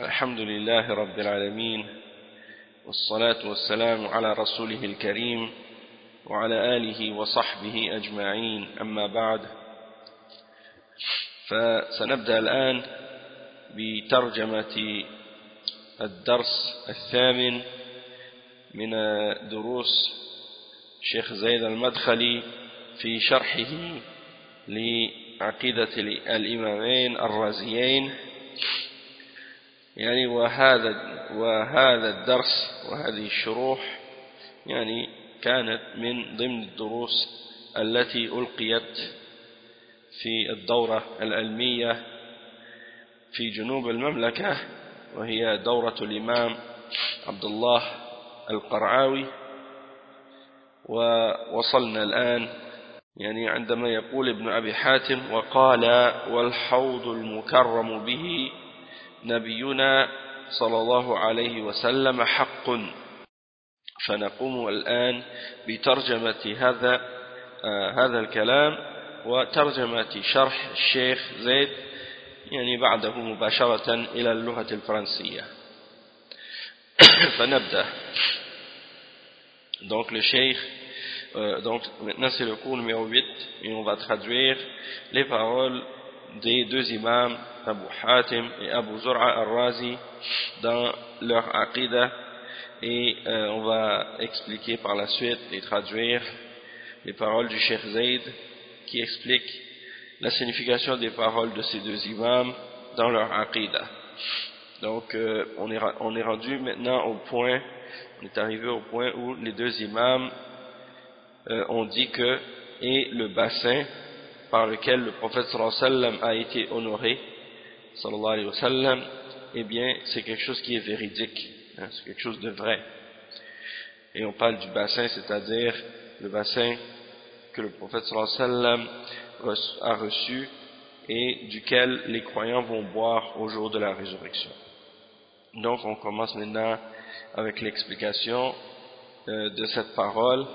الحمد لله رب العالمين والصلاة والسلام على رسوله الكريم وعلى آله وصحبه أجمعين أما بعد فسنبدأ الآن بترجمة الدرس الثامن من دروس شيخ زيد المدخلي في شرحه لعقيدة الإمامين الرازيين. يعني وهذا وهذا الدرس وهذه الشروح يعني كانت من ضمن الدروس التي ألقيت في الدورة العلمية في جنوب المملكة وهي دورة الإمام عبد الله القرعاوي. ووصلنا الآن يعني عندما يقول ابن أبي حاتم وقال والحوض المكرم به نبينا صلى الله عليه وسلم حق. فنقوم الآن بترجمة هذا آه هذا الكلام وترجمة شرح الشيخ زيد يعني بعده مباشرة إلى اللغة الفرنسية. فنبدأ. Donc le sheikh euh, donc maintenant c'est le cours numéro 8 et on va traduire les paroles des deux imams Abu Hatim et Abu Zur'a al-Razi dans leur aqidah et euh, on va expliquer par la suite et traduire les paroles du Cheikh Zayd qui explique la signification des paroles de ces deux imams dans leur aqidah. Donc euh, on, est, on est rendu maintenant au point, on est arrivé au point où les deux imams euh, ont dit que et le bassin par lequel le prophète sallallahu a été honoré sallallahu alayhi eh bien c'est quelque chose qui est véridique hein, c'est quelque chose de vrai. Et on parle du bassin c'est-à-dire le bassin que le prophète sallallahu a reçu et duquel les croyants vont boire au jour de la résurrection. Donc on commence maintenant avec l'explication euh, de cette parole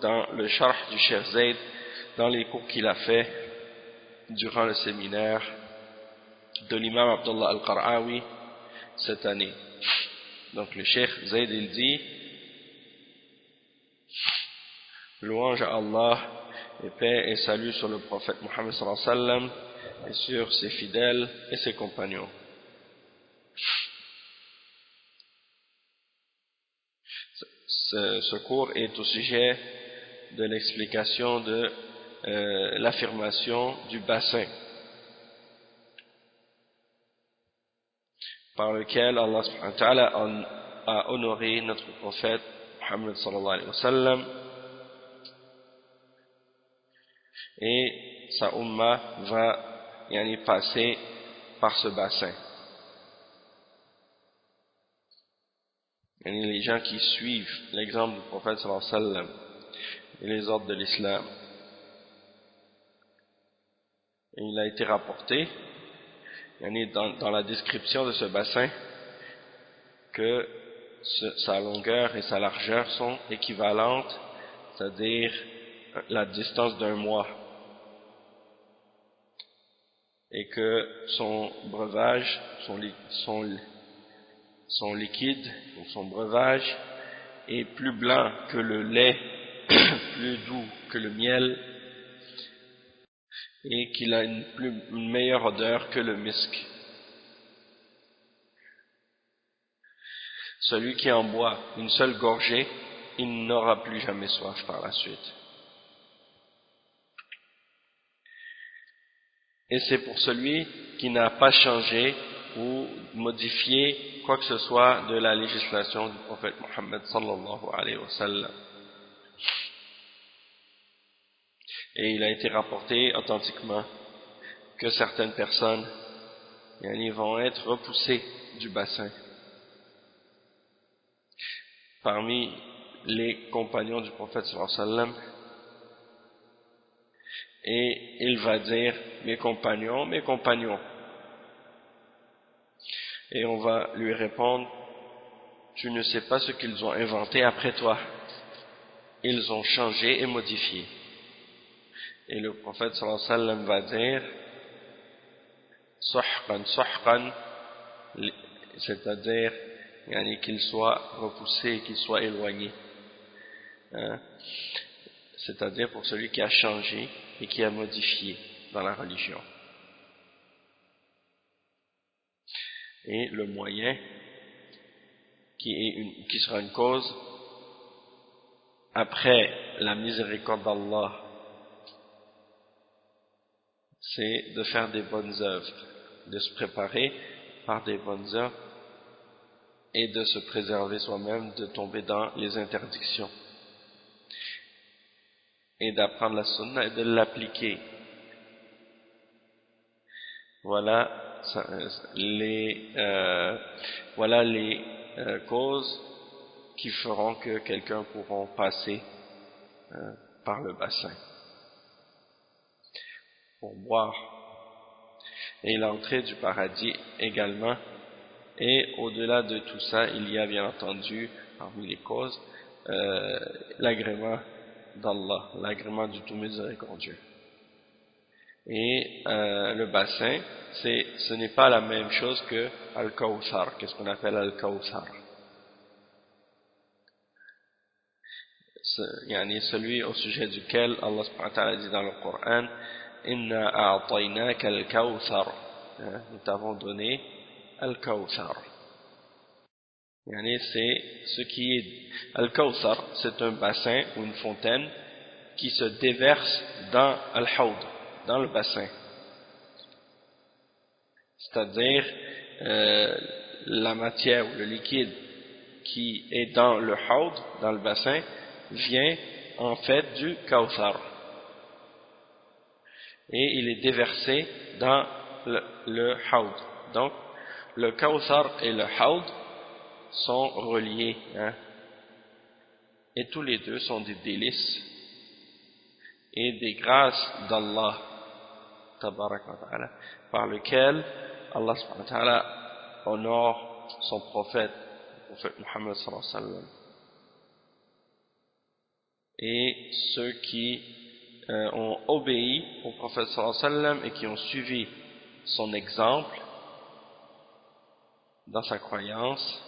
dans le charh du Cheikh Zayd dans les cours qu'il a fait durant le séminaire de l'imam Abdullah al-Qar'awi cette année. Donc le Cheikh Zayd il dit Louange à Allah et paix et salut sur le prophète Mohammed sallam et sur ses fidèles et ses compagnons. Ce cours est au sujet de l'explication de euh, l'affirmation du bassin par lequel Allah a honoré notre prophète Muhammad sallallahu alayhi wa sallam et sa umma va yani, passer par ce bassin. Les gens qui suivent l'exemple du prophète sallallahu alayhi wa sallam et les ordres de l'islam il a été rapporté dans, dans la description de ce bassin que sa longueur et sa largeur sont équivalentes c'est-à-dire la distance d'un mois. Et que son breuvage son, liquide son breuvage est plus blanc que le lait plus doux que le miel et qu'il a une, meilleure odeur que le misk. Celui qui en boit une seule gorgée, il n'aura plus jamais soif par la suite. Et c'est pour celui qui n'a pas changé ou modifié quoi que ce soit de la législation du prophète Mohammed. Et il a été rapporté authentiquement que certaines personnes vont être repoussées du bassin. Parmi les compagnons du prophète sallam et il va dire mes compagnons, mes compagnons. Et on va lui répondre tu ne sais pas ce qu'ils ont inventé après toi. Ils ont changé et modifié et le prophète sallallahu alayhi wa va dire Suhqan, suhqan, c'est-à-dire qu'il soit repoussé, qu'il soit éloigné. Hein? C'est-à-dire pour celui qui a changé et qui a modifié dans la religion. Et le moyen qui sera une cause après la miséricorde d'Allah, c'est de faire des bonnes œuvres, de se préparer par des bonnes œuvres et de se préserver soi-même de tomber dans les interdictions et d'apprendre la sunna et de l'appliquer. Voilà les, euh, euh, causes qui feront que quelqu'un pourra passer euh, par le bassin pour boire. Et l'entrée du paradis également. Et au-delà de tout ça, il y a bien entendu, parmi les causes, euh, l'agrément d'Allah, l'agrément du tout miséricordieux. Et euh, le bassin, ce n'est pas la même chose que Al-Kawthar, qu'est-ce qu'on appelle Al-Kawthar? celui au sujet duquel Allah subhanahu wa ta'ala dit dans le Coran Inna al-kawthar. Hein, nous t'avons donné al-kawthar. C'est ce qui est al-kawthar c'est un bassin ou une fontaine qui se déverse dans al-hawd dans le bassin. C'est-à-dire euh, la matière ou le liquide qui est dans le hawd dans le bassin vient en fait du Kawthar. Et il est déversé dans le, le Donc, le Kawthar et le Haud sont reliés. Hein. Et tous les deux sont des délices et des grâces d'Allah par lequel Allah honore son prophète, le prophète Muhammad et ceux qui euh, ont obéi au prophète sallam et qui ont suivi son exemple dans sa croyance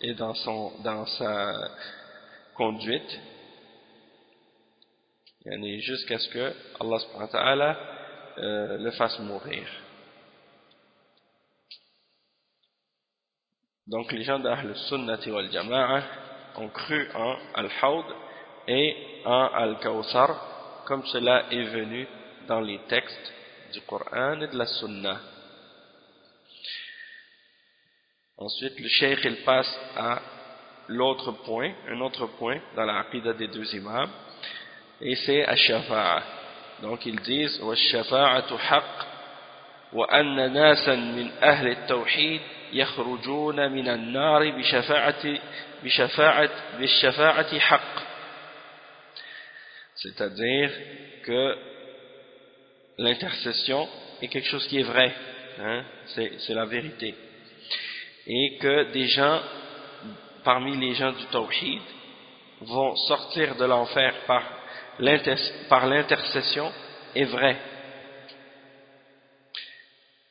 et dans, son, dans sa conduite. Jusqu'à ce que Allah subhanahu wa ta'ala euh, le fasse mourir. Donc les gens d'Ahl sunnati wal jama'a ont cru en al-hawd et en Al-Kawthar, comme cela est venu dans les textes du Coran et de la Sunna. Ensuite, le Cheikh il passe à l'autre point, un autre point dans la Aqidah des deux imams, et c'est Ash-Shafa'a. Donc ils disent وَالشَّفَاعَةُ حَقٌّ وَأَنَّ نَاسًا مِنْ أَهْلِ التَّوْحِيدِ يخرجون من النار بشفاعة, بشفاعة, بالشفاعة حق c'est-à-dire que l'intercession est quelque chose qui est vrai, hein, c'est la vérité. Et que des gens, parmi les gens du Tawhid, vont sortir de l'enfer par l'intercession est vrai.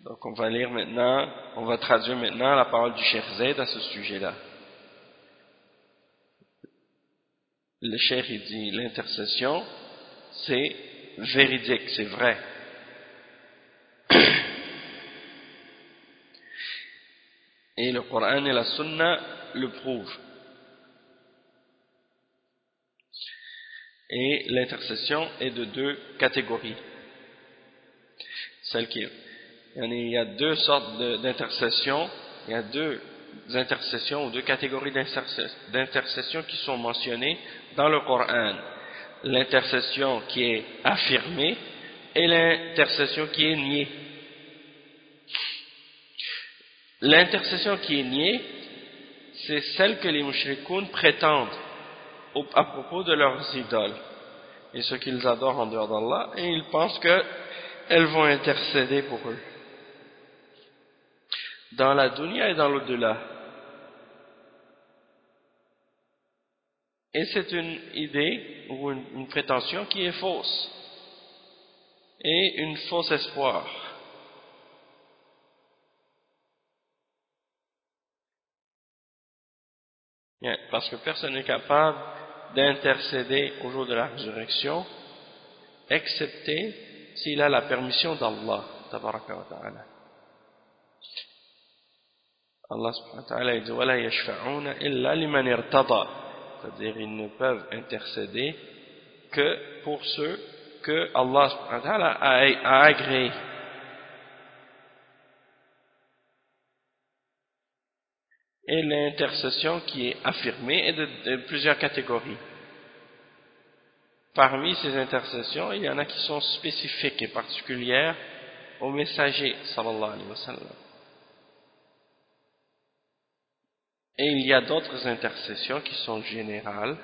Donc on va lire maintenant, on va traduire maintenant la parole du Cheikh Zayd à ce sujet-là. Le cheikh dit l'intercession c'est véridique, c'est vrai. Et le Coran et la Sunna le prouvent. Et l'intercession est de deux catégories. Celle qui il y a deux sortes d'intercession il y a deux intercessions ou deux catégories d'intercession qui sont mentionnées dans le Coran. L'intercession qui est affirmée et l'intercession qui est niée. L'intercession qui est niée, c'est celle que les mouchrikoun prétendent à propos de leurs idoles et ce qu'ils adorent en dehors d'Allah et ils pensent qu'elles vont intercéder pour eux dans la dunya et dans l'au-delà. Et c'est une idée ou une, prétention qui est fausse et une fausse espoir. Parce que personne n'est capable d'intercéder au jour de la résurrection, excepté s'il a la permission d'Allah. Allah subhanahu wa ta'ala dit وَلَا يَشْفَعُونَ إِلَّا لِمَنْ ارْتَضَى c'est-à-dire ils ne peuvent intercéder que pour ceux que Allah subhanahu wa ta'ala a, agréé et l'intercession qui est affirmée est de, plusieurs catégories parmi ces intercessions il y en a qui sont spécifiques et particulières au messager sallallahu alayhi wa sallam Et il y a d'autres intercessions qui sont générales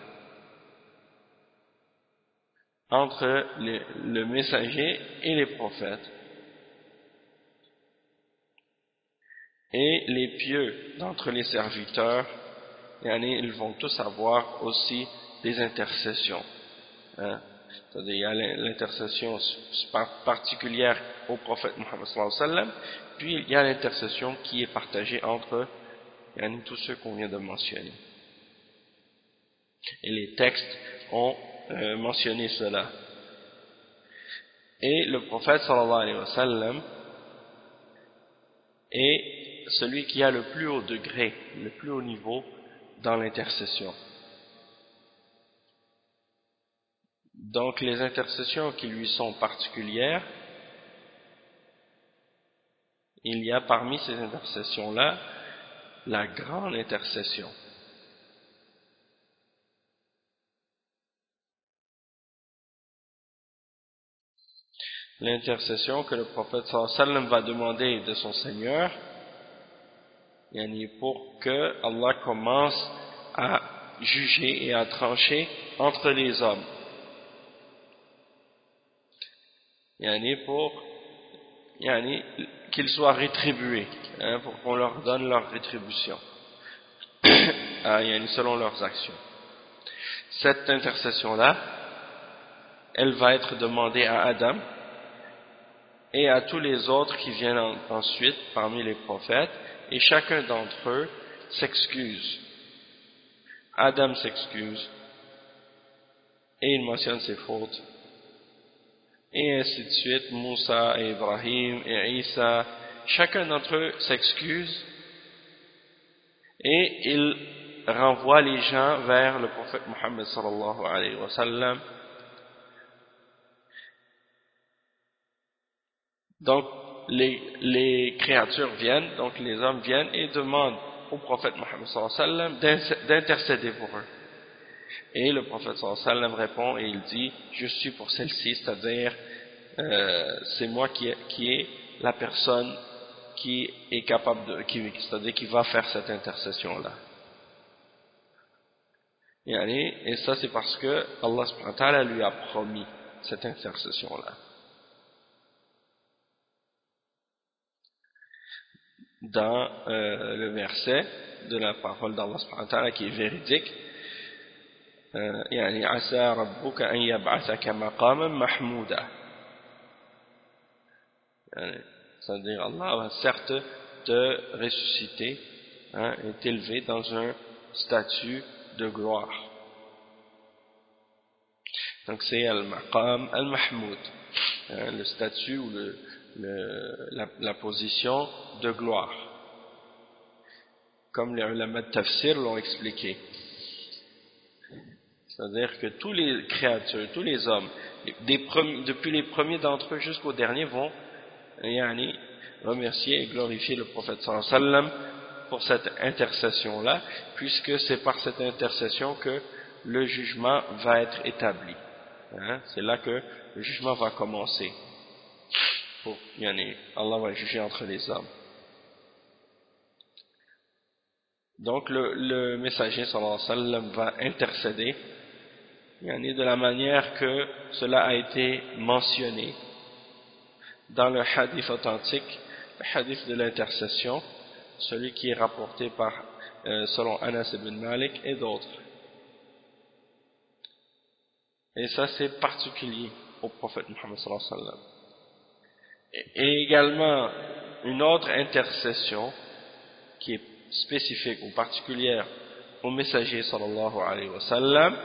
entre le messager et les prophètes. Et les pieux d'entre les serviteurs, ils vont tous avoir aussi des intercessions. Hein. C'est-à-dire, il y a l'intercession particulière au prophète sallam, puis il y a l'intercession qui est partagée entre yani tous ceux qu'on vient de mentionner. Et les textes ont euh, mentionné cela. Et le prophète est celui qui a le plus haut degré, le plus haut niveau dans l'intercession. Donc les intercessions qui lui sont particulières, il y a parmi ces intercessions-là la grande intercession. L'intercession que le prophète sallam va demander de son Seigneur, pour que Allah commence à juger et à trancher entre les hommes. pour qu'ils soient rétribués, hein, pour qu'on leur donne leur rétribution, ah, selon leurs actions. Cette intercession-là, elle va être demandée à Adam et à tous les autres qui viennent ensuite parmi les prophètes, et chacun d'entre eux s'excuse. Adam s'excuse, et il mentionne ses fautes et ainsi de suite, Moussa et Ibrahim et Isa, chacun d'entre eux s'excuse et il renvoie les gens vers le prophète Mohammed. Donc, les, créatures viennent, donc les hommes viennent et demandent au prophète Mohammed d'intercéder pour eux. Et le prophète sallam répond et il dit je suis pour celle-ci, c'est-à-dire euh, c'est moi qui, est la personne qui est capable de, c'est-à-dire qui va faire cette intercession-là. Et ça c'est parce que Allah subhanahu lui a promis cette intercession-là. Dans euh, le verset de la parole d'Allah subhanahu qui est véridique, يعني عسى ربك أن يبعثك مقاما محمودا c'est-à-dire Allah va certes te ressusciter hein, et t'élever dans un statut de gloire donc c'est al-maqam al-mahmoud hein, le statut ou le, le, la, la, position de gloire comme les ulama de tafsir l'ont expliqué c'est-à-dire que tous les créatures, tous les hommes, depuis les premiers d'entre eux jusqu'aux derniers, vont remercier et glorifier le prophète sallam pour cette intercession-là, puisque c'est par cette intercession que le jugement va être établi. Hein? C'est là que le jugement va commencer. Pour, Allah va juger entre les hommes. Donc le, le messager sallam va intercéder de la manière que cela a été mentionné dans le hadith authentique, le hadith de l'intercession, celui qui est rapporté par, euh, selon Anas ibn Malik et d'autres. Et ça c'est particulier au prophète Muhammad sallallahu alayhi wa sallam. Et également une autre intercession qui est spécifique ou particulière au messager sallallahu alayhi wa sallam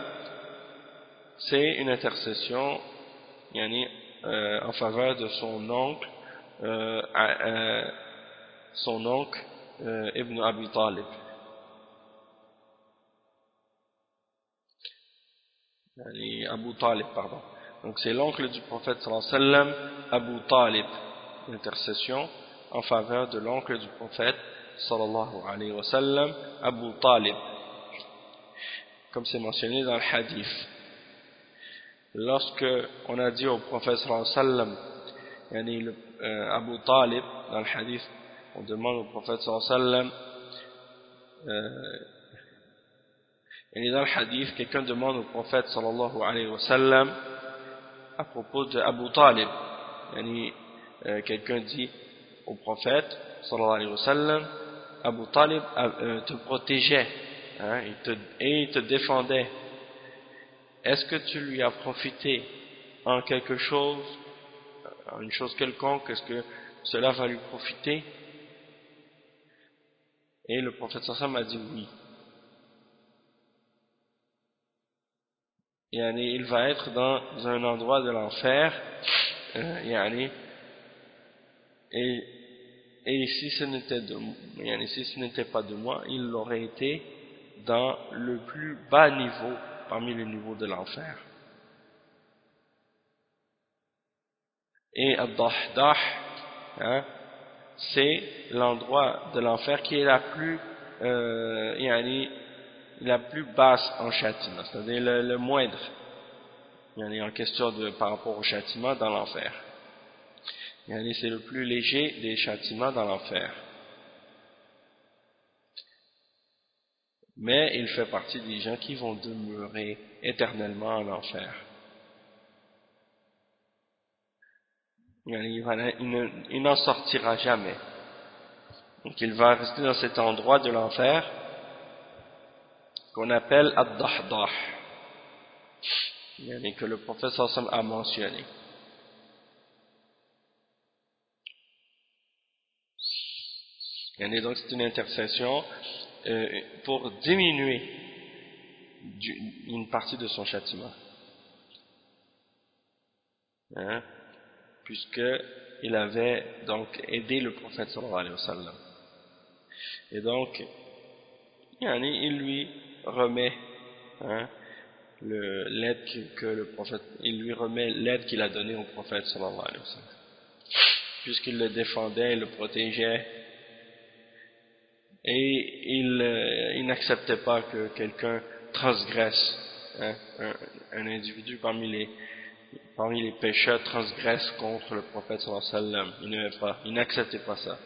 c'est une intercession euh, en faveur de son oncle euh, euh, son oncle Ibn Abi Talib. Abu Talib pardon. Donc c'est l'oncle du prophète sallam Abu Talib. Intercession en faveur de l'oncle du prophète sallallahu alayhi wa sallam Abu Talib. Comme c'est mentionné dans le hadith lorsque on a dit au prophète sallam yani euh, Abu Talib dans le hadith on demande au prophète sallam euh, et dans le hadith quelqu'un demande au prophète sallallahu alayhi wa sallam à propos de Abu Talib. Yani, euh, quelqu'un dit au prophète sallallahu alayhi wa sallam Abu Talib euh, te protégeait hein, il te, et il te défendait est-ce que tu lui as profité en quelque chose en une chose quelconque est-ce que cela va lui profiter? Et le prophète sallam a dit oui. Il va être dans un endroit de l'enfer euh, et, et si ce n'était si ce n'était pas de moi il aurait été dans le plus bas niveau parmi les niveaux de l'enfer et Ad-Dahdah hein, c'est l'endroit de l'enfer qui est la plus euh, yani, la plus basse en châtiment, c'est-à-dire le, le, moindre. En question de, par rapport au châtiment dans l'enfer. C'est le plus léger des châtiments dans l'enfer. Mais il fait partie des gens qui vont demeurer éternellement en enfer. Il n'en sortira jamais. Donc il va rester dans cet endroit de l'enfer qu'on appelle Ad-Dahdah, que le prophète Sassam a mentionné. donc c'est une intercession euh, pour diminuer une partie de son châtiment. Hein, puisqu'il avait donc aidé le prophète sallallahu alayhi sallam. Et donc, il lui remet hein, l'aide que, le prophète, il lui remet l'aide qu'il a donnée au prophète sallallahu alayhi sallam. Puisqu'il le défendait, il le protégeait, et il, euh, il n'acceptait pas que quelqu'un transgresse, hein, un, individu parmi les, parmi les pécheurs transgresse contre le prophète sallallahu alayhi wa sallam. Il n'acceptait pas ça.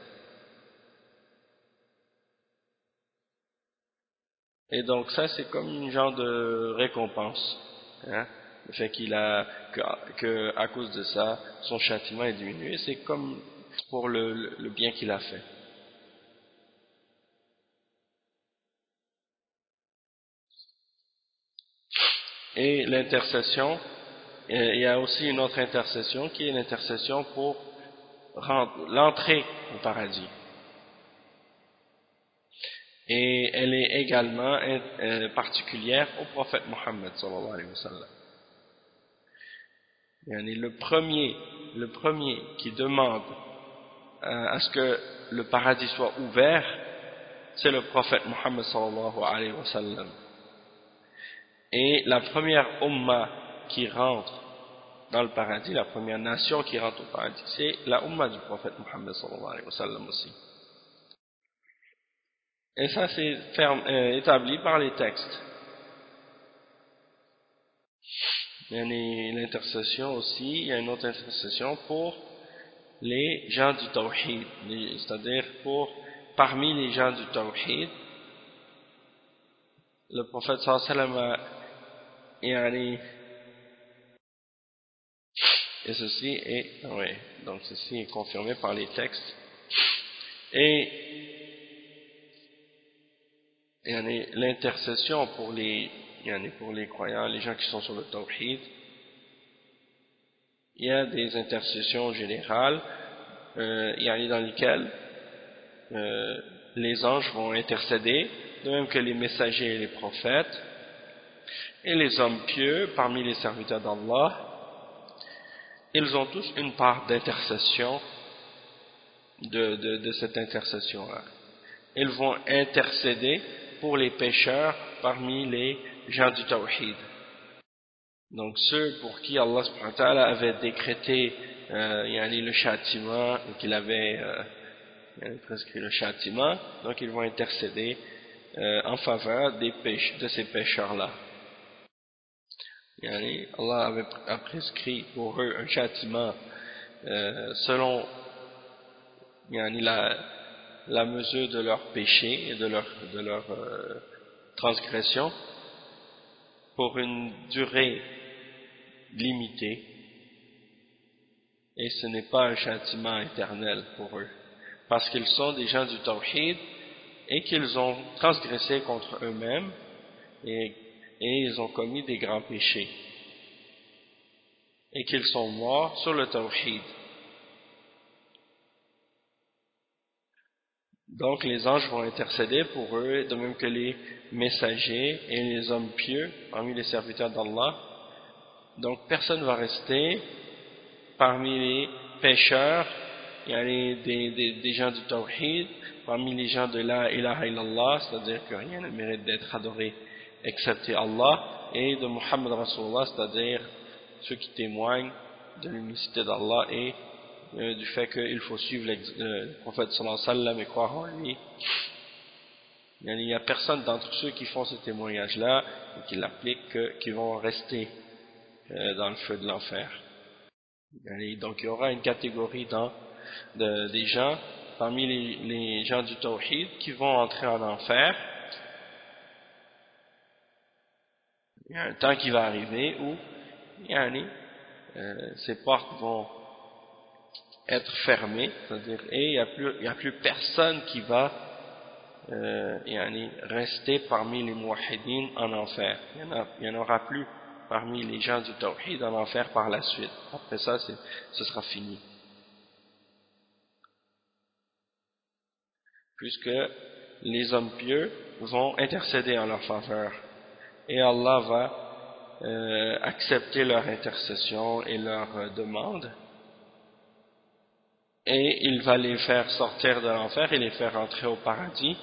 Et donc ça, c'est comme une genre de récompense. Hein? Le fait qu'il a, que, à cause de ça, son châtiment est diminué, c'est comme pour le, le bien qu'il a fait. Et l'intercession, il y a aussi une autre intercession qui est l'intercession pour l'entrée au paradis et elle est également euh, particulière au prophète Mohammed sallallahu alayhi wa sallam. Le premier, le premier qui demande euh, à ce que le paradis soit ouvert, c'est le prophète Mohammed sallallahu alayhi wa sallam. Et la première umma qui rentre dans le paradis, la première nation qui rentre au paradis, c'est la umma du prophète Mohammed sallallahu alayhi wa sallam aussi. Et ça, c'est euh, établi par les textes. Il y a l'intercession aussi, il y a une autre intercession pour les gens du Tawhid, c'est-à-dire pour, parmi les gens du Tawhid, le prophète sallallahu alayhi wa sallam et ceci est, donc ceci est confirmé par les textes. Et l'intercession pour les pour les croyants, les gens qui sont sur le tawhid. Il y a des intercessions générales euh, dans lesquelles euh, les anges vont intercéder de même que les messagers et les prophètes, et les hommes pieux parmi les serviteurs d'Allah, ils ont tous une part d'intercession de, cette intercession-là. Ils vont intercéder pour les pécheurs parmi les gens du Tawhid. Donc ceux pour qui Allah avait décrété euh, le châtiment qu'il avait euh, prescrit le châtiment, donc ils vont intercéder euh, en faveur des de ces pécheurs-là. Allah avait, a prescrit pour eux un châtiment euh, selon la, la mesure de leur péché et de leur, de euh, transgression pour une durée limitée. Et ce n'est pas un châtiment éternel pour eux. Parce qu'ils sont des gens du tawhid et qu'ils ont transgressé contre eux-mêmes et, ils ont commis des grands péchés et qu'ils sont morts sur le tawhid. Donc les anges vont intercéder pour eux, de même que les messagers et les hommes pieux parmi les serviteurs d'Allah. Donc personne ne va rester parmi les pécheurs, il y a des, des gens du tawhid, parmi les gens de la ilaha illallah, c'est-à-dire que rien ne mérite d'être adoré excepté Allah, et de Muhammad Rasulullah, c'est-à-dire ceux qui témoignent de l'unicité d'Allah et euh, du fait qu'il faut suivre le prophète sallallahu alayhi wa sallam et croire en lui. Il n'y a personne d'entre ceux qui font ce témoignage-là et qui l'appliquent qui vont rester euh, dans le feu de l'enfer. Donc il y aura une catégorie des gens parmi les, gens du tawhid qui vont entrer en enfer. Il y a un temps qui va arriver où euh, ces portes vont être fermées, c'est-à-dire et il n'y a, plus, a plus personne qui va euh, rester parmi les muwahidines en enfer. Il n'y en, aura plus parmi les gens du tawhid en enfer par la suite. Après ça, ce sera fini. puisque les hommes pieux vont intercéder en leur faveur et Allah va euh, accepter leur intercession et leur euh, demande. Et il va les faire sortir de l'enfer et les faire entrer au paradis.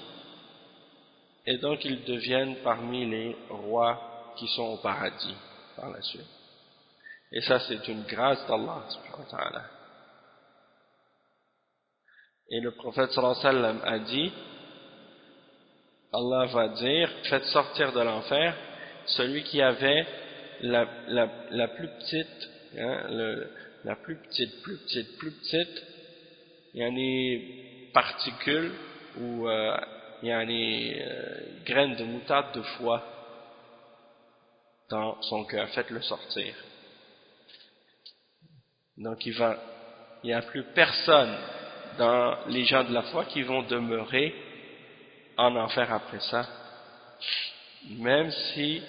Et donc ils deviennent parmi les rois qui sont au paradis par la suite. Et ça c'est une grâce d'Allah et le prophète sallallahu a dit, Allah va dire, faites sortir de l'enfer celui qui avait la, la, la plus petite, hein, la plus petite, plus petite, plus petite, il y a des particules ou euh, il y a euh, graines de moutarde de foie dans son cœur, faites-le sortir. Donc il va, il n'y a plus personne dans les gens de la foi qui vont demeurer en enfer après ça. Même si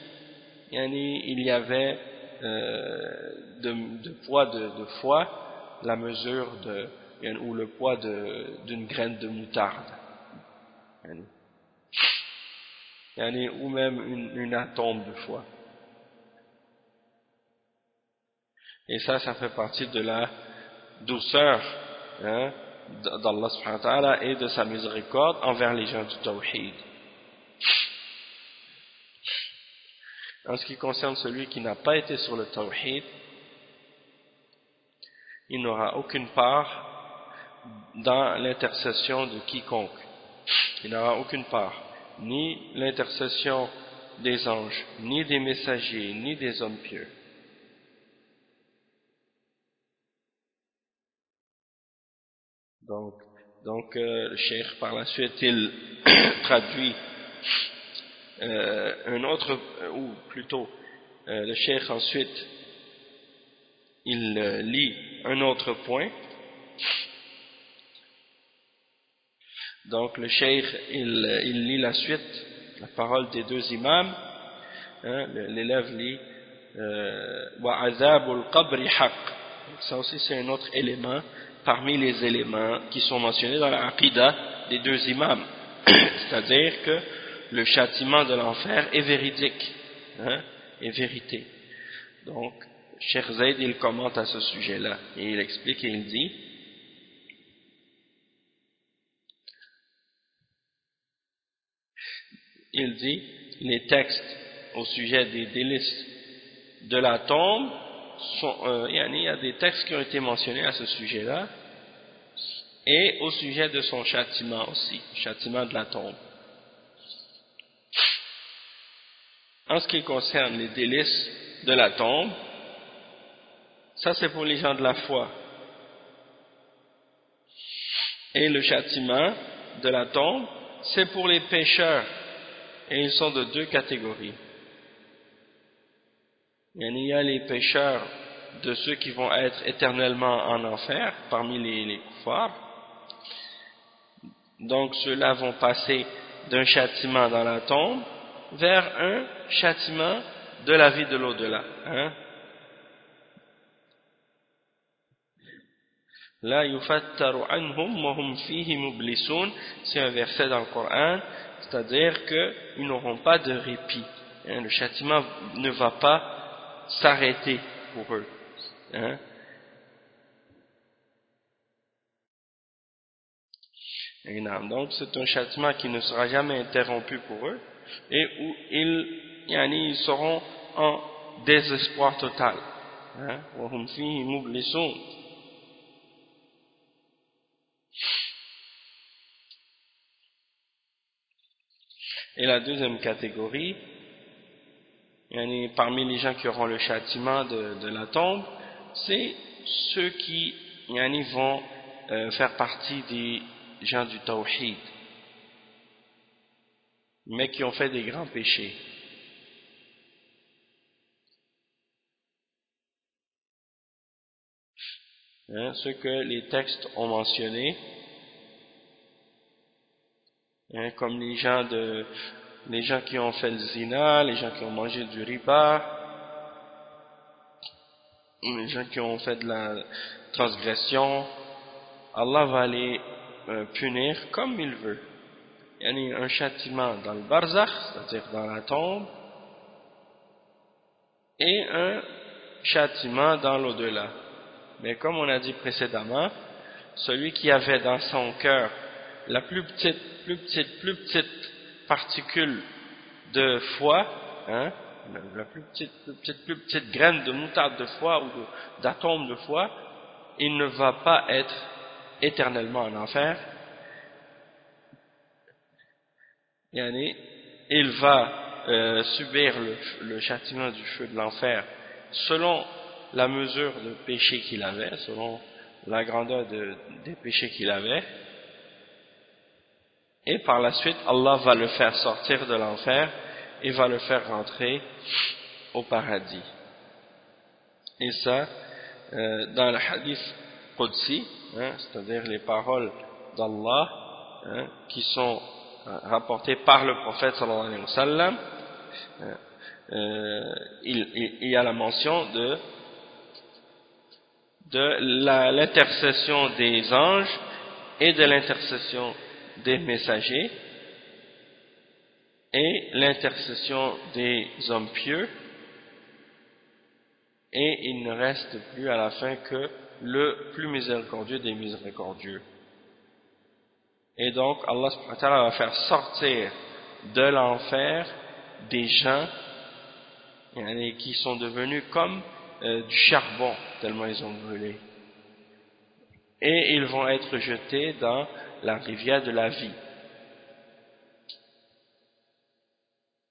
il y avait euh, de, poids de, foi la mesure de ou le poids d'une graine de moutarde. Ou même une, une atome de foi et ça ça fait partie de la douceur hein, d'Allah et de sa miséricorde envers les gens du tawhid. En ce qui concerne celui qui n'a pas été sur le tawhid, il n'aura aucune part dans l'intercession de quiconque. Il n'aura aucune part, ni l'intercession des anges, ni des messagers, ni des hommes pieux. Donc, euh, le cheikh par la suite il traduit euh, un autre, euh, ou plutôt le cheikh ensuite il lit un autre point. Donc le cheikh il, lit la suite, la parole des deux imams. Hein, L'élève lit azabul qabri haq. Ça aussi c'est un autre élément parmi les éléments qui sont mentionnés dans la des deux imams. C'est-à-dire que le châtiment de l'enfer est véridique, hein, est vérité. Donc, Cheikh Zayd, il commente à ce sujet-là, et il explique et il dit, il dit, les textes au sujet des délices de la tombe, sont, euh, il y a des textes qui ont été mentionnés à ce sujet-là, et au sujet de son châtiment aussi, châtiment de la tombe. En ce qui concerne les délices de la tombe, ça c'est pour les gens de la foi. Et le châtiment de la tombe, c'est pour les pécheurs. Et ils sont de deux catégories. Il y a les pécheurs de ceux qui vont être éternellement en enfer, parmi les, les Donc ceux-là vont passer d'un châtiment dans la tombe vers un châtiment de la vie de l'au-delà. Hein? Hum c'est un verset dans le Coran, c'est-à-dire qu'ils n'auront pas de répit. Hein? Le châtiment ne va pas s'arrêter pour eux. Hein? donc c'est un châtiment qui ne sera jamais interrompu pour eux et où ils, ils seront en désespoir total. Hein? Et la deuxième catégorie, parmi les gens qui auront le châtiment de, la tombe, c'est ceux qui vont euh, faire partie des gens du tawhid, mais qui ont fait des grands péchés. Hein, ce que les textes ont mentionné, hein, comme les gens, de, les gens qui ont fait le zina, les gens qui ont mangé du riba, les gens qui ont fait de la transgression, Allah va les euh, punir comme il veut. Il y a un châtiment dans le barzakh, c'est-à-dire dans la tombe, et un châtiment dans l'au-delà. Mais comme on a dit précédemment, celui qui avait dans son cœur la plus petite, plus petite, plus petite particule de foi, hein, la plus petite, plus petite, plus petite graine de moutarde de foi ou d'atome de, foi, il ne va pas être éternellement en enfer. Il va euh, subir le, le châtiment du feu de l'enfer selon la mesure de péché qu'il avait, selon la grandeur des péchés qu'il avait. Et par la suite, Allah va le faire sortir de l'enfer et va le faire rentrer au paradis. Et ça, euh, dans le hadith Qudsi, hein, c'est-à-dire les paroles d'Allah, hein, qui sont euh, rapportées par le prophète sallallahu alayhi wa sallam, hein, euh, il, y a la mention de l'intercession des anges et de l'intercession des messagers et l'intercession des hommes pieux et il ne reste plus à la fin que le plus miséricordieux des miséricordieux. Et donc Allah va faire sortir de l'enfer des gens qui sont devenus comme euh, du charbon, tellement ils ont brûlé. Et ils vont être jetés dans la rivière de la vie.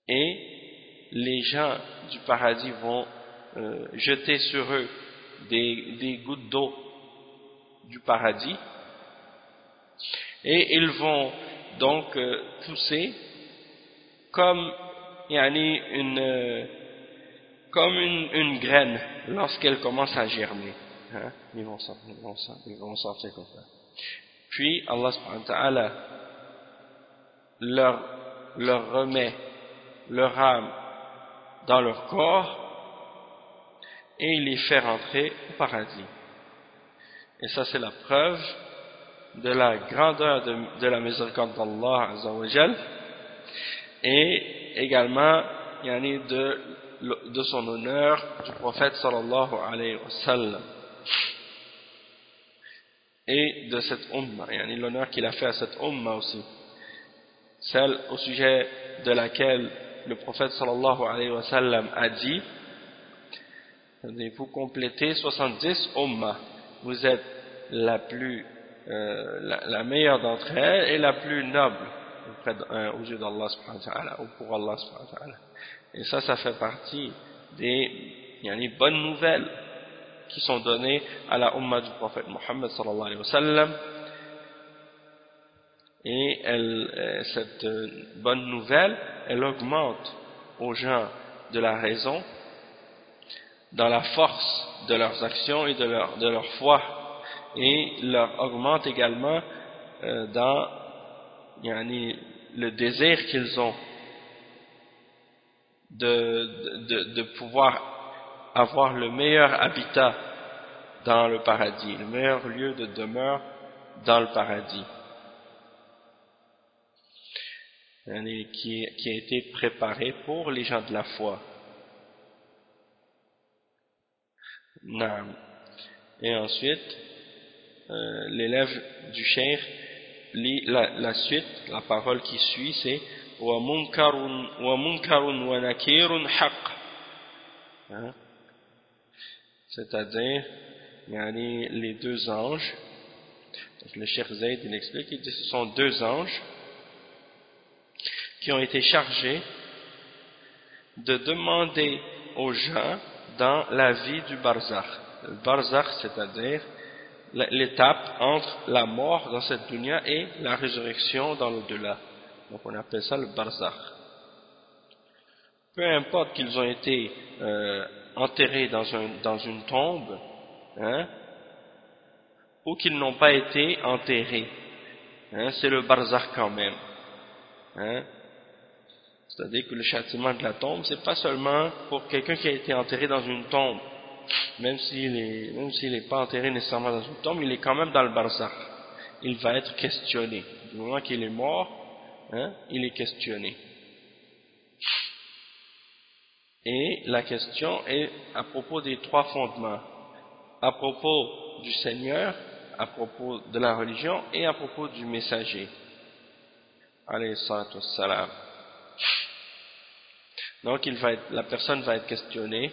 Et les gens du paradis vont euh, jeter sur eux des, des gouttes d'eau du paradis. Et ils vont donc euh, pousser comme yani, une comme une, une graine lorsqu'elle commence à germer. Hein? Ils, vont sortir, ils, vont sortir, ils, vont sortir, comme ça. Puis Allah subhanahu wa ta'ala leur, leur remet leur âme dans leur corps et il les fait rentrer au paradis. Et ça c'est la preuve de la grandeur de, de la miséricorde d'Allah et également de, de son honneur du prophète sallallahu alayhi wa sallam. Et de cette umma, l'honneur qu'il a fait à cette umma aussi. Celle au sujet de laquelle le prophète sallallahu alayhi wa sallam a dit vous complétez 70 umma vous êtes la plus euh, la, meilleure d'entre elles et la plus noble auprès euh, aux yeux d'Allah subhanahu wa ta'ala ou pour Allah wa ta'ala. Et ça ça fait partie des bonnes nouvelles qui sont données à la umma du prophète Muhammad sallallahu alayhi wa sallam. Et elle, euh, cette bonne nouvelle elle augmente aux gens de la raison dans la force de leurs actions et de leur foi et leur augmente également euh, dans yani, le désir qu'ils ont de, pouvoir avoir le meilleur habitat dans le paradis, le meilleur lieu de demeure dans le paradis. qui, qui a été préparé pour les gens de la foi. Et ensuite, euh, l'élève du cheikh lit la, suite, la parole qui suit, c'est wa munkarun wa nakirun haq. Hein? C'est-à-dire, il y a les deux anges. Le cheikh Zayd, il explique, il ce sont deux anges qui ont été chargés de demander aux gens dans la vie du barzakh. Le barzakh, c'est-à-dire l'étape entre la mort dans cette dunya et la résurrection dans l'au-delà. Donc on appelle ça le barzakh. Peu importe qu'ils ont été euh, enterrés dans, un, dans, une tombe, hein, ou qu'ils n'ont pas été enterrés, hein, c'est le barzakh quand même. Hein. C'est-à-dire que le châtiment de la tombe, c'est pas seulement pour quelqu'un qui a été enterré dans une tombe, même s'il n'est même n'est pas enterré nécessairement dans une tombe, il est quand même dans le barzakh. Il va être questionné. Du moment qu'il est mort, hein, il est questionné. Et la question est à propos des trois fondements. À propos du Seigneur, à propos de la religion et à propos du messager. Alayhi salam. Donc la personne va être questionnée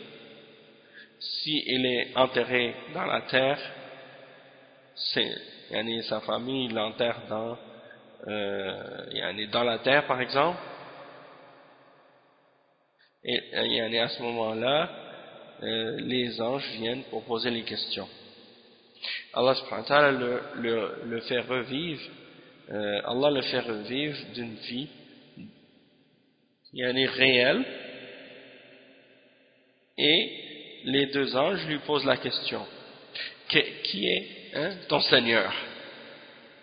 si il est enterré dans la terre, yani sa famille l'enterre dans, euh, dans la terre par exemple, et yani à ce moment-là, euh, les anges viennent pour poser les questions. Allah subhanahu le, le, le, fait revivre, euh, Allah le fait revivre d'une vie yani réelle, et les deux anges lui posent la question. Qui est hein, ton Seigneur?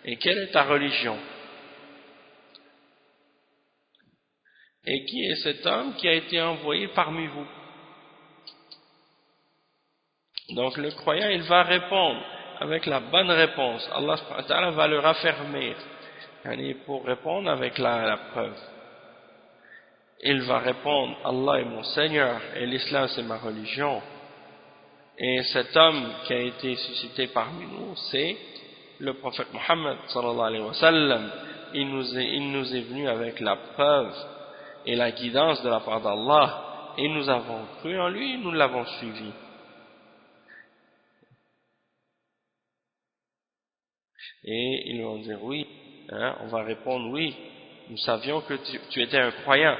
Et quelle est ta religion? Et qui est cet homme qui a été envoyé parmi vous? Donc le croyant il va répondre avec la bonne réponse. Allah va le raffermir. Pour répondre avec la, la preuve. Il va répondre Allah est mon Seigneur et l'islam c'est ma religion et cet homme qui a été suscité parmi nous, c'est le prophète Mohammed sallallahu alayhi wa sallam. Il nous, est, il nous est venu avec la preuve et la guidance de la part d'Allah et nous avons cru en lui nous l'avons suivi. Et ils vont dire oui, hein, on va répondre oui, nous savions que tu étais un croyant.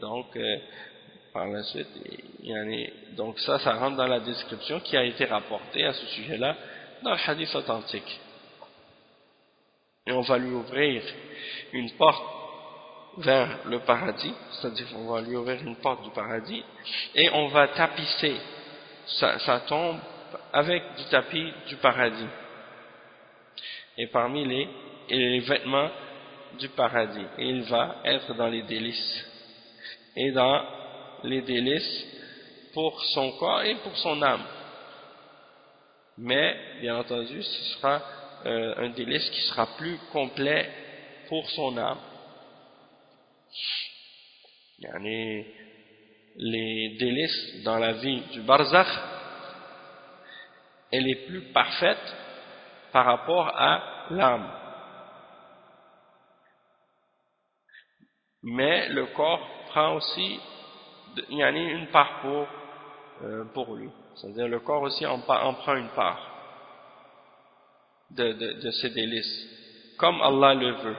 Donc, euh, par la suite, donc ça, ça rentre dans la description qui a été rapportée à ce sujet-là dans le hadith authentique. Et on va lui ouvrir une porte vers le paradis, c'est-à-dire qu'on va lui ouvrir une porte du paradis, et on va tapisser sa, tombe avec du tapis du paradis. Et parmi les, les vêtements du paradis. Et il va être dans les délices et dans les délices pour son corps et pour son âme. Mais, bien entendu, ce sera euh, un délice qui sera plus complet pour son âme. Les délices dans la vie du barzakh, elle est plus parfaite par rapport à l'âme. Mais le corps prend aussi il y a une part pour, euh, pour lui. C'est-à-dire le corps aussi en, en, prend une part de, de, de ces délices, comme Allah le veut,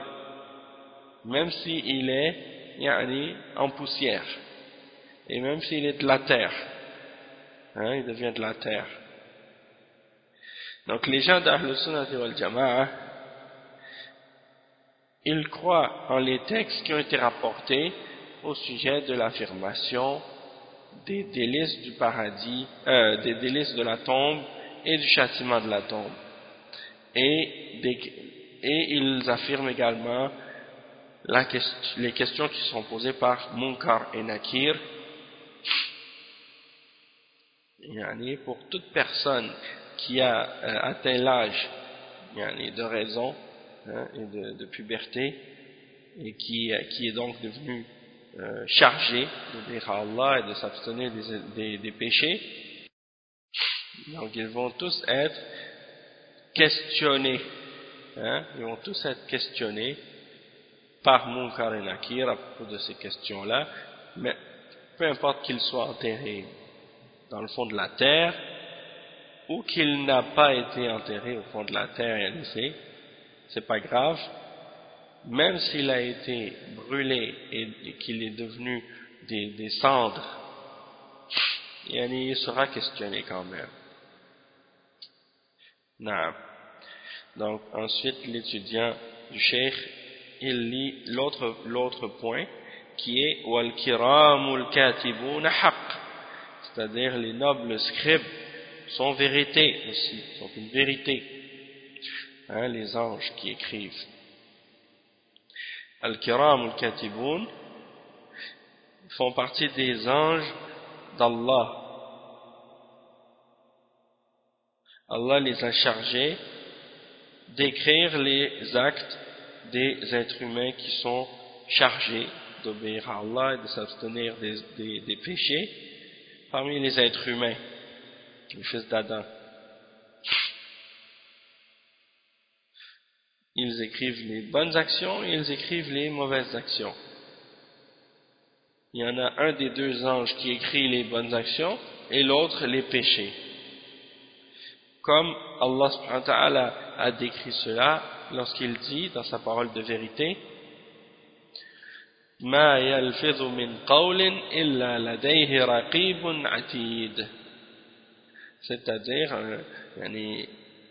même s'il est en poussière, et même s'il est de la terre, hein, il devient de la terre. Donc les gens d'Ahl Sunnah wal Jama'a, ils croient en les textes qui ont été rapportés au sujet de l'affirmation des délices du paradis, euh, des délices de la tombe et du châtiment de la tombe. Et, ils affirment également les questions qui sont posées par Munkar et Nakir. Pour toute personne qui a euh, atteint l'âge de raison hein, et de, puberté et qui, qui est donc devenu euh, chargé d'obéir à Allah et de s'abstenir des, des, péchés. Donc ils vont tous être questionnés. Hein, ils vont tous être questionnés par Munkar et Nakir à propos de ces questions-là. Mais peu importe qu'ils soient enterrés dans le fond de la terre ou qu'il n'a pas été enterré au fond de la terre et laissé, c'est pas grave même s'il a été brûlé et, qu'il est devenu des, cendres, il sera questionné quand même. Donc ensuite l'étudiant du cheikh, il lit l'autre point qui est wal kiramul c'est-à-dire les nobles scribes sont vérité aussi, sont une vérité. Hein, les anges qui écrivent. Al-Kiram al-Katiboun font partie des anges d'Allah. Allah les a chargés d'écrire les actes des êtres humains qui sont chargés d'obéir à Allah et de s'abstenir des, péchés parmi les êtres humains, les fils d'Adam. Ils écrivent les bonnes actions et ils écrivent les mauvaises actions. Il y en a un des deux anges qui écrit les bonnes actions et l'autre les péchés. Comme Allah a décrit cela lorsqu'il dit dans sa parole de vérité Ma yalfidhu min qawlin illa ladayhi raqibun atid. C'est-à-dire, euh,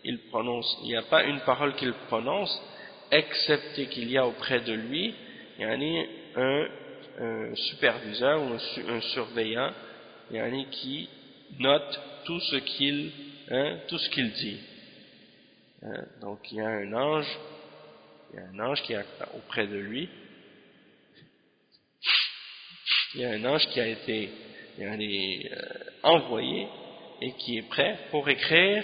il prononce, il n'y a pas une parole qu'il prononce, excepté qu'il y a auprès de lui yani, un, un superviseur ou un, un surveillant yani, qui note tout ce qu'il hein, tout ce qu'il dit. Hein, donc il y a un ange, il y a un ange qui est auprès de lui. Il y a un ange qui a été euh, envoyé et qui est prêt pour écrire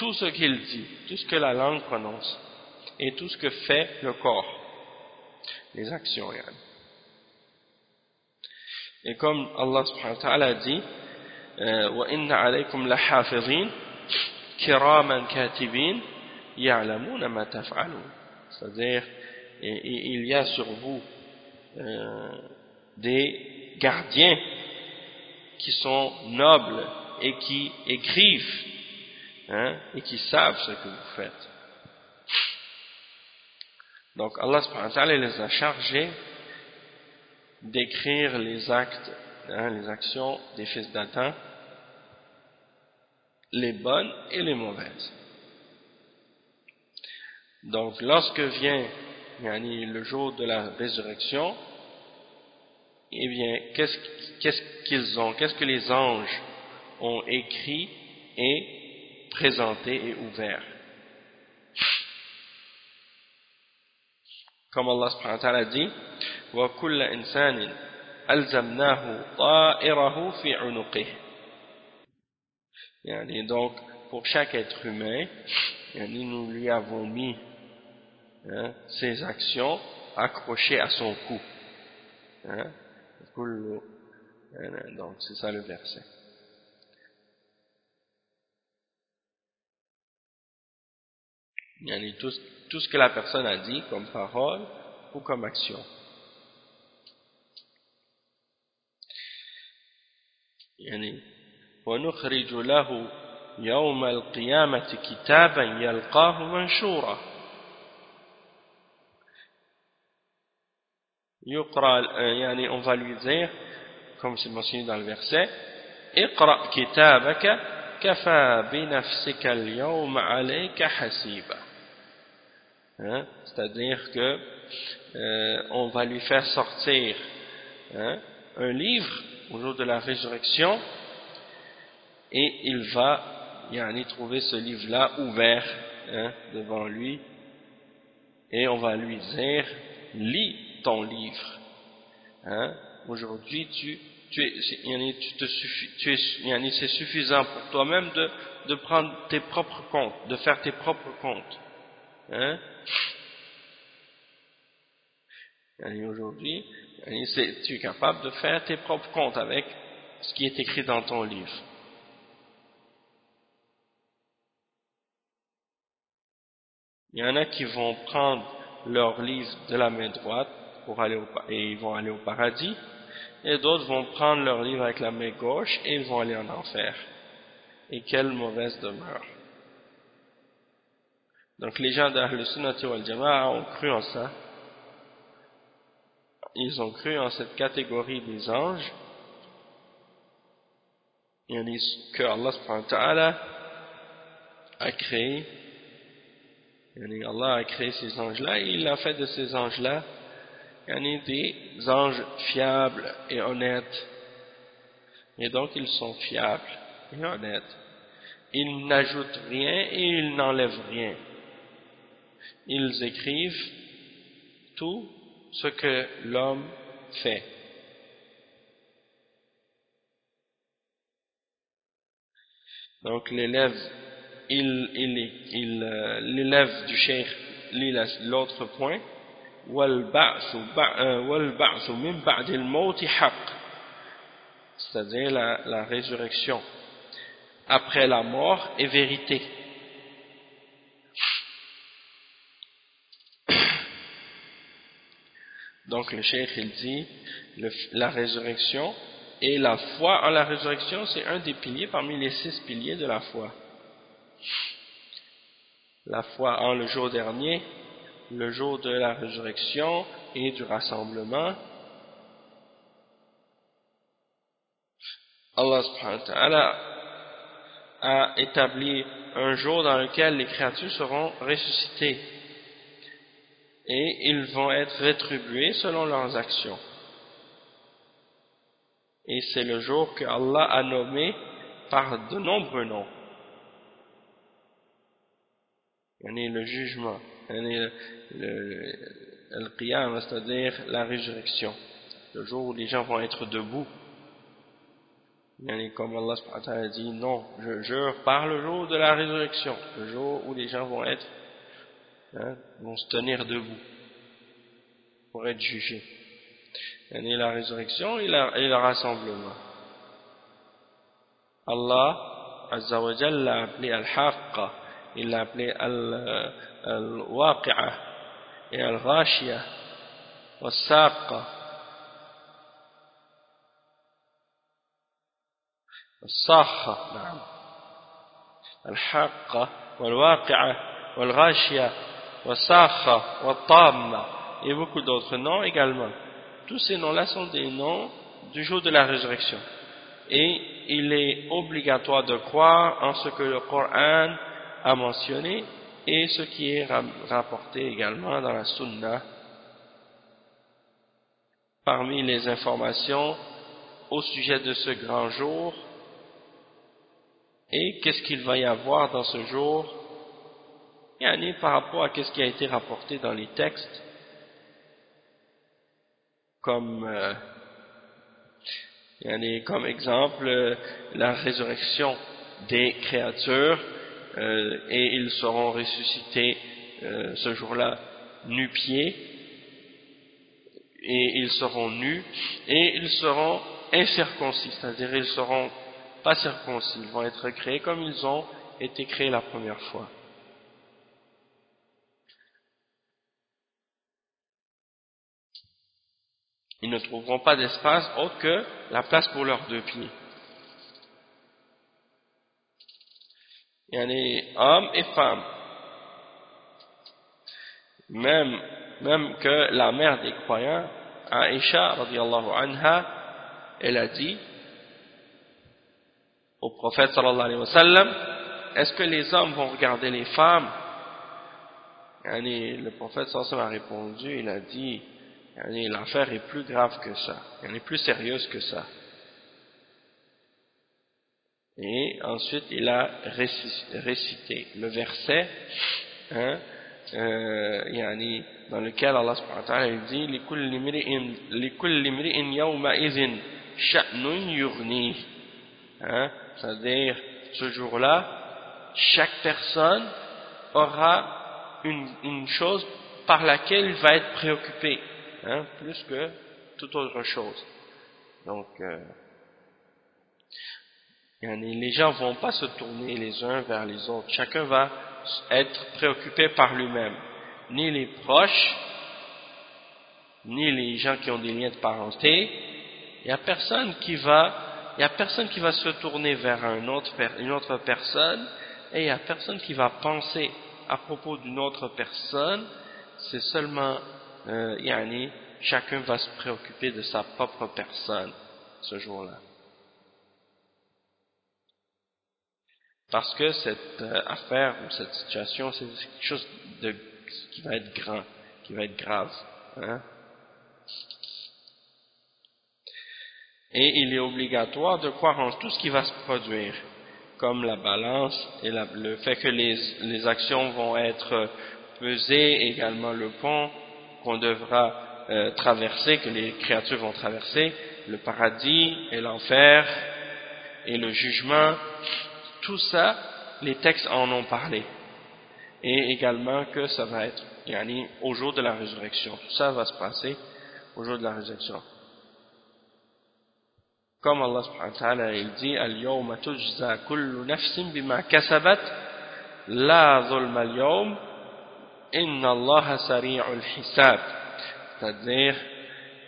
tout ce qu'il dit, tout ce que la langue prononce et tout ce que fait le corps, les actions. Et comme Allah subhanahu wa ta'ala dit وَإِنَّ عَلَيْكُمْ لَحَافِظِينَ كِرَامًا كَاتِبِينَ يَعْلَمُونَ مَا تَفْعَلُونَ c'est-à-dire il y a sur vous euh, des gardiens qui sont nobles et qui écrivent hein, et qui savent ce que vous faites. Donc Allah les a chargés d'écrire les actes, hein, les actions des fils d'Adam, les bonnes et les mauvaises. Donc lorsque vient le jour de la résurrection, eh bien, qu'est-ce qu'ils ont, qu'est-ce que les anges ont écrit et présenté et ouvert. Comme Allah subhanahu wa ta'ala dit, وَكُلَّ إِنسَانٍ أَلْزَمْنَاهُ طَائِرَهُ فِي عُنُقِهِ يعني donc, pour chaque être humain, nous lui avons mis hein, ses actions accrochées à son cou. Hein? Donc c'est ça le verset. Tout, tout ce que la personne a dit comme parole ou comme action. يعني ونخرج له يوم القيامة كتابا يلقاه منشورا يقرأ يعني on va lui dire comme c'est mentionné dans le verset اقرأ كتابك كفى بنفسك اليوم عليك حسيبا hein? c'est-à-dire que euh, on va lui faire sortir hein, un livre au jour de la résurrection et il va y trouver ce livre-là ouvert hein, devant lui et on va lui dire lis ton livre aujourd'hui tu, tu es, tu c'est suffisant pour toi-même de prendre tes propres comptes de faire tes propres comptes hein? Aujourd'hui tu es capable de faire tes propres comptes avec ce qui est écrit dans ton livre. Il y en a qui vont prendre leur livre de la main droite pour aller et ils vont aller au paradis, et d'autres vont prendre leur livre avec la main gauche et ils vont aller en enfer. Et quelle mauvaise demeure. Donc les gens d'Ahl Sunnah wal ont cru en ça, ils ont cru en cette catégorie des anges. Que Allah a créé Allah a créé ces anges-là et il a fait de ces anges-là des anges fiables et honnêtes. Et donc ils sont fiables et honnêtes. Ils n'ajoutent rien et ils n'enlèvent rien ils écrivent tout ce que l'homme fait. Donc l'élève, il, il, il euh, l'élève du cheikh lit l'autre point, c'est-à-dire la, la résurrection après la mort est vérité. Donc le cheikh il dit la résurrection et la foi en la résurrection c'est un des piliers parmi les six piliers de la foi. La foi en le jour dernier, le jour de la résurrection et du rassemblement. Allah subhanahu wa ta'ala a établi un jour dans lequel les créatures seront ressuscitées et ils vont être rétribués selon leurs actions. Et c'est le jour que Allah a nommé par de nombreux noms. le jugement, le, le, c'est-à-dire la résurrection, le jour où les gens vont être debout. Comme Allah a dit, non, je jure par le jour de la résurrection, le jour où les gens vont être hein, vont se tenir debout pour être jugés. Et la résurrection et, le rassemblement. Allah Azza wa l'a appelé Al-Haqqa, il l'a appelé Al-Waqi'a et Al-Ghashia, Al-Saqqa, الصاخة نعم الحاقة والواقعة والغاشية et beaucoup d'autres noms également. Tous ces noms-là sont des noms du jour de la résurrection. Et il est obligatoire de croire en ce que le Coran a mentionné et ce qui est rapporté également dans la Sunna parmi les informations au sujet de ce grand jour et qu'est-ce qu'il va y avoir dans ce jour yani par rapport à ce qui a été rapporté dans les textes comme euh, comme exemple euh, la résurrection des créatures euh, et ils seront ressuscités ce jour-là nu-pieds et ils seront nus et ils seront incirconcis, c'est-à-dire ils seront pas circoncis, ils vont être créés comme ils ont été créés la première fois. Ils ne trouveront pas d'espace autre que la place pour leurs deux pieds. Il y a les hommes et femmes. Même, même que la mère des croyants, Aïcha, radiallahu anha, elle a dit au prophète sallallahu alayhi wa sallam, est-ce que les hommes vont regarder les femmes? Le prophète sallallahu alayhi wa sallam a répondu, il a dit, L'enfer est plus grave que ça, elle est plus sérieuse que ça. Et ensuite, il a récité le verset hein, euh, dans lequel Allah dit hein, C'est-à-dire, ce jour-là, chaque personne aura une, une chose par laquelle il va être préoccupé hein, plus que toute autre chose. Donc, euh, les gens vont pas se tourner les uns vers les autres. Chacun va être préoccupé par lui-même. Ni les proches, ni les gens qui ont des liens de parenté. Il n'y a personne qui va, il a personne qui va se tourner vers une autre personne, et il n'y a personne qui va penser à propos d'une autre personne. C'est seulement, euh, yani, chacun va se préoccuper de sa propre personne ce jour-là. Parce que cette euh, affaire cette situation, c'est quelque chose qui va être grand, qui va être grave. Hein. Et il est obligatoire de croire en tout ce qui va se produire, comme la balance et le fait que les, actions vont être pesées, également le pont qu'on devra euh, traverser, que les créatures vont traverser, le paradis et l'enfer et le jugement tout ça, les textes en ont parlé. Et également que ça va être yani, au jour de la résurrection. Tout ça va se passer au jour de la résurrection. Comme Allah subhanahu wa ta'ala il dit Al-yawma tujza kullu nafsin bima kasabat la zulma al-yawm inna Allah sari'ul hisab c'est-à-dire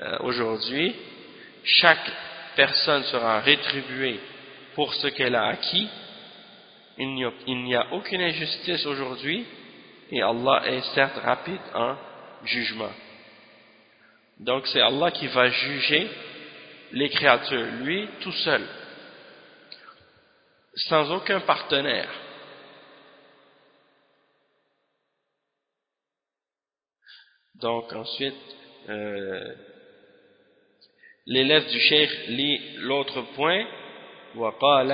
euh, aujourd'hui chaque personne sera rétribuée pour ce qu'elle a acquis il n'y a aucune injustice aujourd'hui et Allah est certes rapide en jugement. Donc c'est Allah qui va juger les créatures, lui tout seul, sans aucun partenaire. Donc ensuite, euh, l'élève du cheikh lit l'autre point, وقال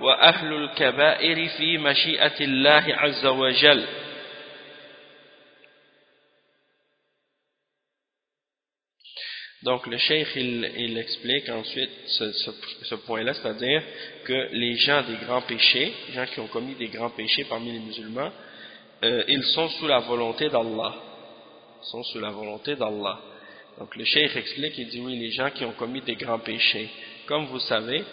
وأهل الكبائر في مشيئة الله عز وجل Donc le cheikh il, il explique ensuite ce, ce, ce point-là, c'est-à-dire que les gens des grands péchés, les gens qui ont commis des grands péchés parmi les musulmans, euh, ils sont sous la volonté d'Allah. Sont sous la volonté d'Allah. Donc le cheikh explique, il dit oui, les gens qui ont commis des grands péchés. Comme vous savez,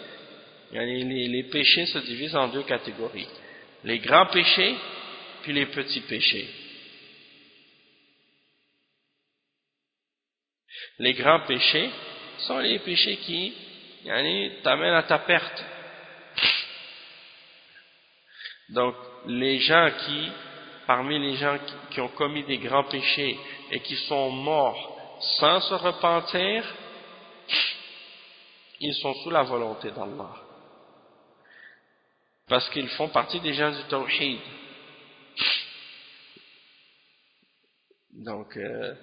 les, péchés se divisent en deux catégories. Les grands péchés, puis les petits péchés. Les grands péchés sont les péchés qui t'amènent à ta perte. Donc, les gens qui, parmi les gens qui ont commis des grands péchés et qui sont morts sans se repentir, ils sont sous la volonté d'Allah parce qu'ils font partie des gens du tawhid. Donc, euh,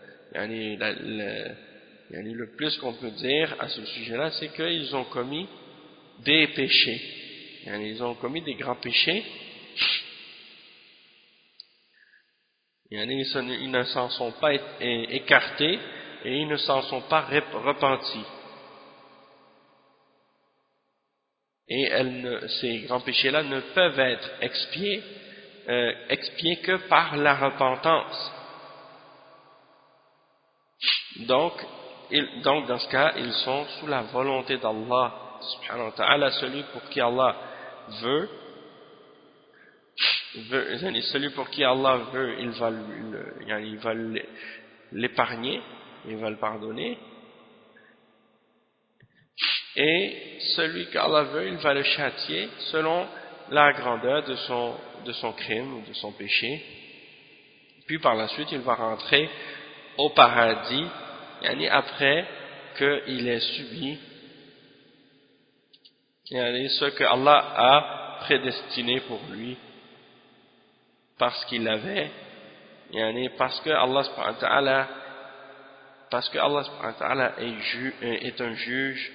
le plus qu'on peut dire à ce sujet-là, c'est qu'ils ont commis des péchés. Ils ont commis des grands péchés. Ils ne s'en sont pas écartés et ils ne s'en sont pas repentis. et ces grands péchés-là ne peuvent être expiés euh, que par la repentance. Donc, donc dans ce cas, ils sont sous la volonté d'Allah, subhanahu wa ta'ala, celui pour qui Allah veut, veut, celui pour qui Allah veut, il va, l'épargner, il va le pardonner, et celui qu'Allah veut, il va le châtier selon la grandeur de son, crime de son péché. Puis par la suite, il va rentrer au paradis, après qu'il ait subi ce que Allah a prédestiné pour lui parce qu'il avait parce que Allah parce que Allah est, est un juge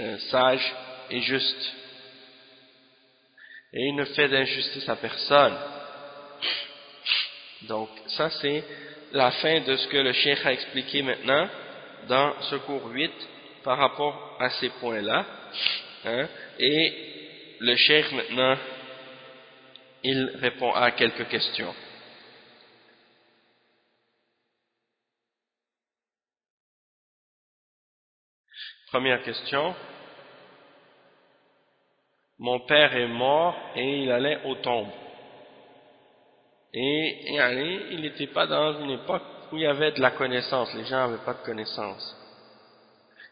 euh, sage et juste et il ne fait d'injustice à personne donc ça c'est la fin de ce que le cheikh a expliqué maintenant dans ce cours 8 par rapport à ces points-là. Hein, et le cheikh maintenant, il répond à quelques questions. Première question. Mon père est mort et il allait aux tombes. Et, il n'était pas dans une époque où il y avait de la connaissance, les gens n'avaient pas de connaissance.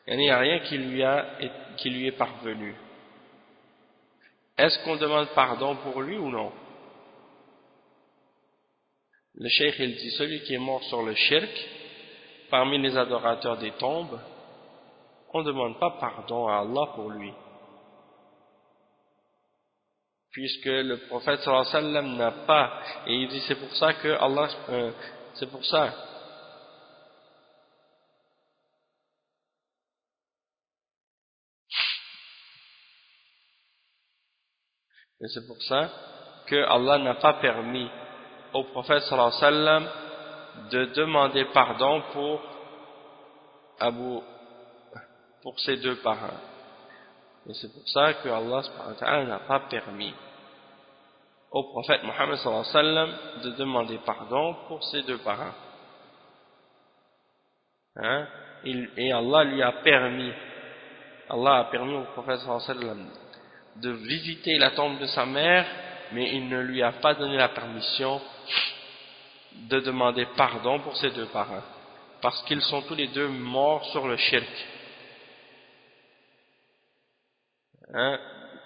Il n'y a rien qui lui, a, qui lui est parvenu. Est-ce qu'on demande pardon pour lui ou non? Le cheikh il dit, celui qui est mort sur le shirk, parmi les adorateurs des tombes, on ne demande pas pardon à Allah pour lui. Puisque le prophète sallallahu alayhi wa sallam n'a pas et il dit c'est pour ça que Allah euh, c'est pour ça et c'est pour ça que Allah n'a pas permis au prophète sallallahu alayhi wa sallam de demander pardon pour Abu pour ses deux parents et c'est pour ça que Allah n'a pas permis au prophète Mohammed de demander pardon pour ses deux parents. Hein? et Allah lui a permis, Allah a permis au prophète de visiter la tombe de sa mère, mais il ne lui a pas donné la permission de demander pardon pour ses deux parents, parce qu'ils sont tous les deux morts sur le shirk. Hein,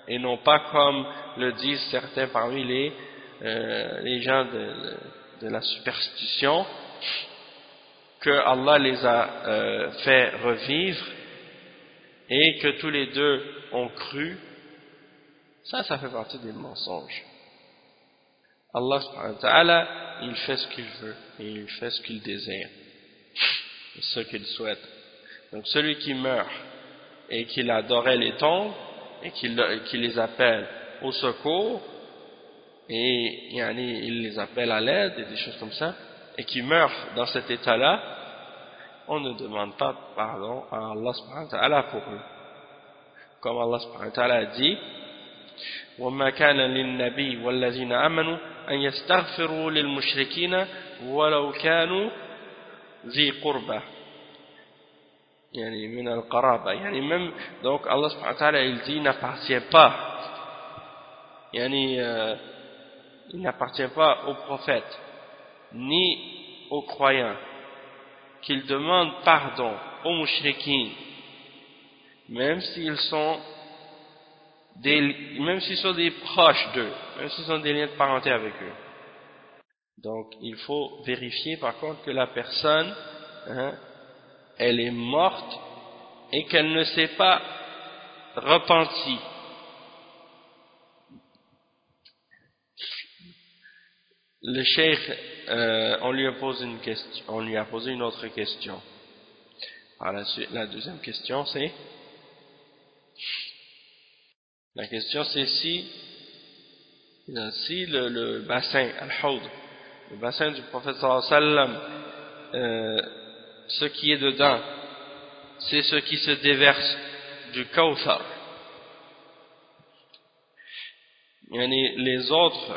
et non pas comme le disent certains parmi les, euh, les gens de, de, la superstition, que Allah les a euh, fait revivre et que tous les deux ont cru, ça, ça fait partie des mensonges. Allah subhanahu il fait ce qu'il veut et il fait ce qu'il désire, ce qu'il souhaite. Donc celui qui meurt et qui adorait les tombes, et qui, les appelle au secours et il les appelle à l'aide et des choses comme ça et qui meurt dans cet état-là on ne demande pas pardon à Allah subhanahu wa ta'ala pour eux comme Allah subhanahu wa ta'ala dit وما كان للنبي والذين آمنوا أن يستغفروا للمشركين ولو كانوا ذي قربة yani min al-qaraba yani même donc Allah subhanahu wa ta'ala il dit n'appartient pas yani euh, il n'appartient pas aux prophètes ni aux croyants qu'ils demandent pardon aux mouchriquins même s'ils sont même s'ils sont des proches d'eux même s'ils sont des liens de parenté avec eux donc il faut vérifier par contre que la personne hein, elle est morte et qu'elle ne s'est pas repentie. Le cheikh, euh, on lui a posé une question, on lui a posé une autre question. la, deuxième question, c'est la question, c'est si si le, bassin, al le bassin du prophète sallallahu alayhi euh, ce qui est dedans, c'est ce qui se déverse du Kawthar. Les autres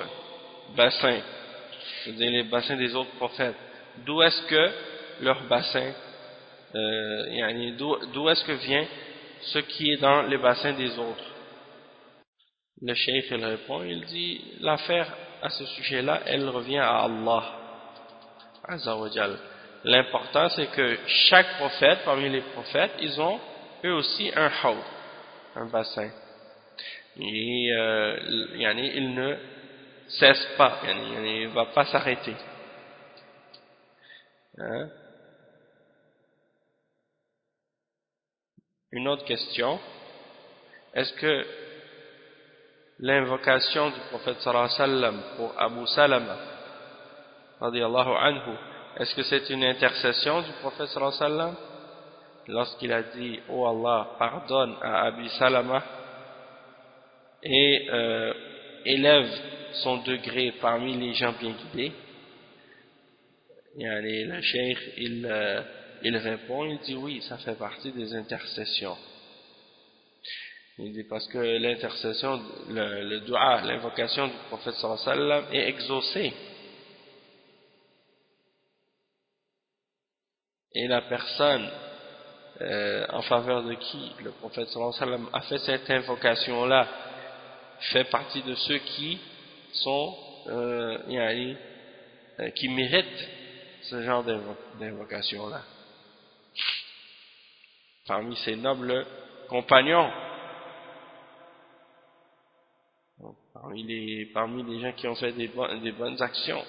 bassins, les bassins des autres prophètes, d'où est-ce que leur bassin, euh, d'où est-ce que vient ce qui est dans les bassins des autres? Le cheikh il répond, il dit l'affaire à ce sujet-là, elle revient à Allah. L'important c'est que chaque prophète, parmi les prophètes, ils ont eux aussi un haut, un bassin. Et euh, il ne cesse pas, il ne va pas s'arrêter. Hein? Une autre question, est-ce que l'invocation du prophète sallallahu alayhi wa sallam pour Abu Salama anhu, est-ce que c'est une intercession du prophète sallallahu alayhi lorsqu'il a dit « Oh Allah, pardonne à Abu Salama et euh, élève son degré parmi les gens bien guidés » le cheikh, il, euh, il répond, il dit oui, ça fait partie des intercessions. Il dit parce que l'intercession, le, le dua, l'invocation du prophète sallam est exaucée. Et la personne euh, en faveur de qui le prophète sallam a fait cette invocation-là fait partie de ceux qui sont, euh, euh qui méritent ce genre d'invocation-là. Parmi ces nobles compagnons, parmi les, parmi les gens qui ont fait des, bonnes actions,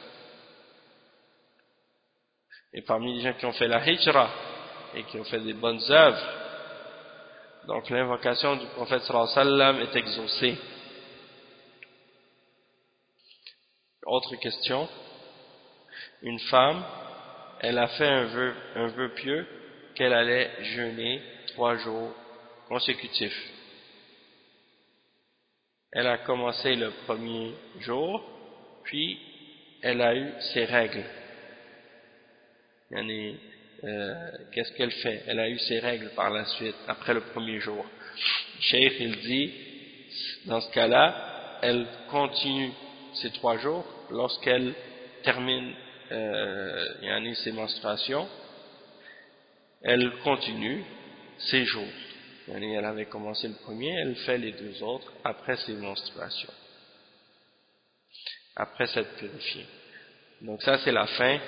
et parmi les gens qui ont fait la hijra, et qui ont fait des bonnes œuvres, donc l'invocation du prophète sallallahu alayhi wa sallam est exaucée. Autre question, une femme elle a fait un vœu pieux qu'elle allait jeûner trois jours consécutifs. Elle a commencé le premier jour, puis elle a eu ses règles. Euh, qu'est-ce qu'elle fait? Elle a eu ses règles par la suite, après le premier jour. Cheikh, il dit, dans ce cas-là, elle continue ces trois jours lorsqu'elle termine euh, ses menstruations, elle continue ses jours. Yani elle avait commencé le premier, elle fait les deux autres après ses menstruations. Après s'être purifiée. Donc ça c'est la fin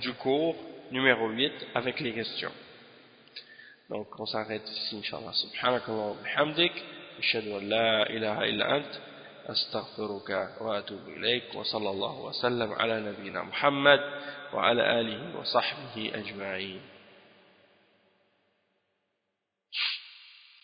du cours numéro 8 avec les questions. Donc on s'arrête ici inshallah. Subhanakallah wa bihamdik, ashhadu an la ilaha illa ant, astaghfiruka wa atubu ilayk wa sallallahu wa sallam ala nabiyyina Muhammad wa ala alihi wa sahbihi ajma'in.